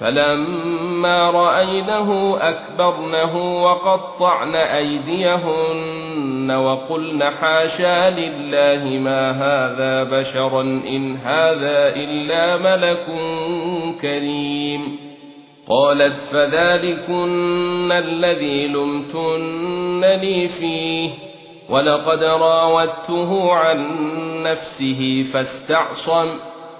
فلما رأينه أكبرنه وقطعن أيديهن وقلن حاشا لله ما هذا بشرا إن هذا إلا ملك كريم. قالت فذلكن الذي لمتنني فيه ولقد راودته عن نفسه فاستعصم.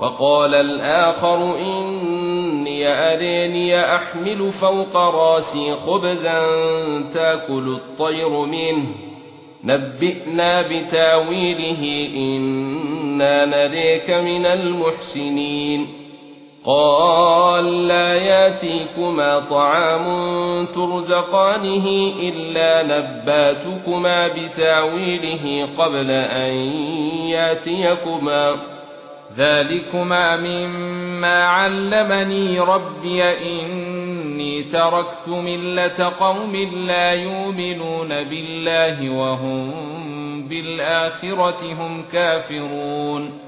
وقال الآخر إني أريني أحمل فوق رأسي خبزا تأكل الطير منه. نبئنا بتأويله إنا نريك من المحسنين. قال لا يأتيكما طعام ترزقانه إلا نباتكما بتأويله قبل أن يأتيكما. ذلكما مما علمني ربي إني تركت ملة قوم لا يؤمنون بالله وهم بالآخرة هم كافرون